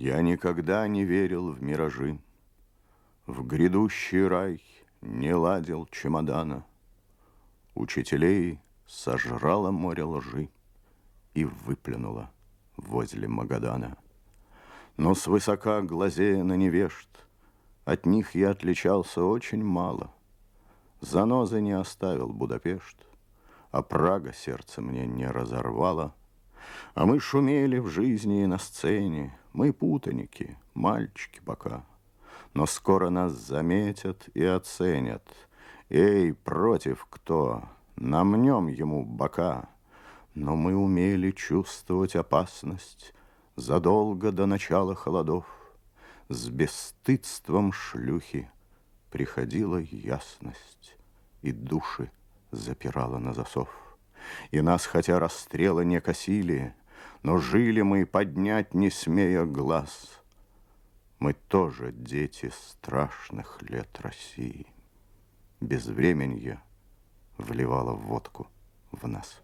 Я никогда не верил в миражи, В грядущий рай не ладил чемодана. Учителей сожрало море лжи И выплюнуло возле Магадана. Но свысока глазея на невежд, От них я отличался очень мало. Занозы не оставил Будапешт, А Прага сердце мне не разорвала. А мы шумели в жизни и на сцене, Мы путаники, мальчики пока. Но скоро нас заметят и оценят. Эй, против кто? Намнем ему бока. Но мы умели чувствовать опасность Задолго до начала холодов. С бесстыдством шлюхи приходила ясность, И души запирала на засов. И нас, хотя расстрела не косили, Но жили мы, поднять не смея глаз. Мы тоже дети страшных лет России. Безвременье вливало водку в нас.